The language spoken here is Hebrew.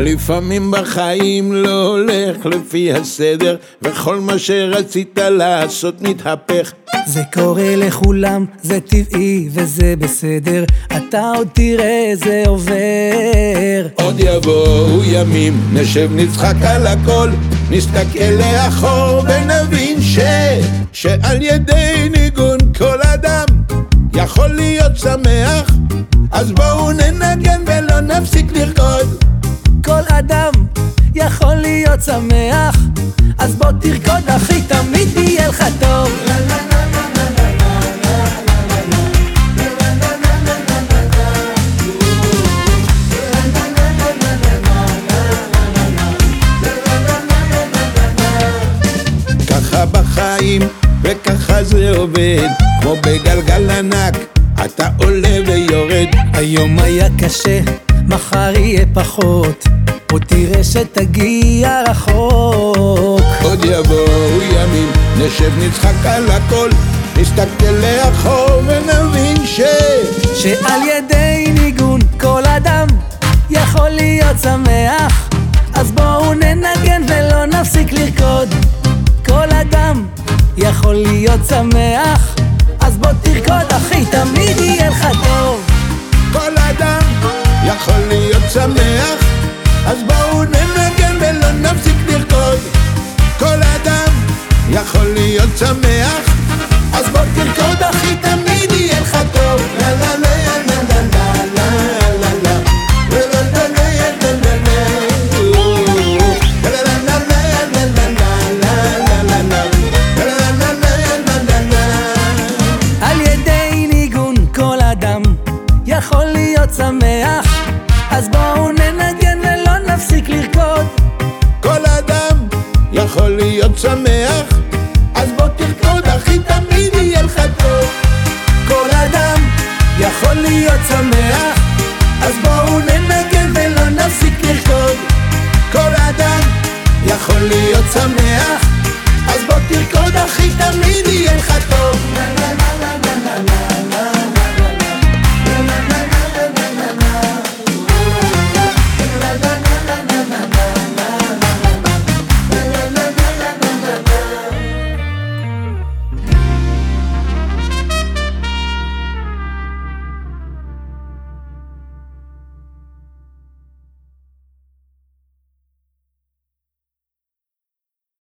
לפעמים בחיים לא הולך לפי הסדר וכל מה שרצית לעשות מתהפך. זה קורה לכולם, זה טבעי וזה בסדר אתה עוד תראה זה עובר. עוד יבואו ימים, נשב נצחק על הכל נסתכל לאחור ונבין ש... שעל ידי ניגון כל אדם יכול להיות שמח להיות שמח. אז בוא תרקוד אחי תמיד יהיה לך טוב. ככה בחיים וככה זה עובד. כמו בגלגל ענק אתה עולה ויורד. היום היה קשה, מחר יהיה פחות עוד תראה שתגיע רחוק. עוד יבואו ימים נשב נצחק על הכל נסתכל לאחור ונבין ש... שעל ידי ניגון כל אדם יכול להיות שמח. אז בואו ננגן ולא נפסיק לרקוד. כל אדם יכול להיות שמח אז בואו ננגן ולא נפסיק לרקוד. כל אדם יכול להיות שמח יכול להיות שמח? אז בוא תרקוד אחי תמיד יהיה לך טוב. כל אדם יכול להיות שמח. אז בואו ננגן ולא נפסיק לרקוד. כל אדם יכול להיות שמח. אז בוא תרקוד אחי תמיד יהיה לך טוב.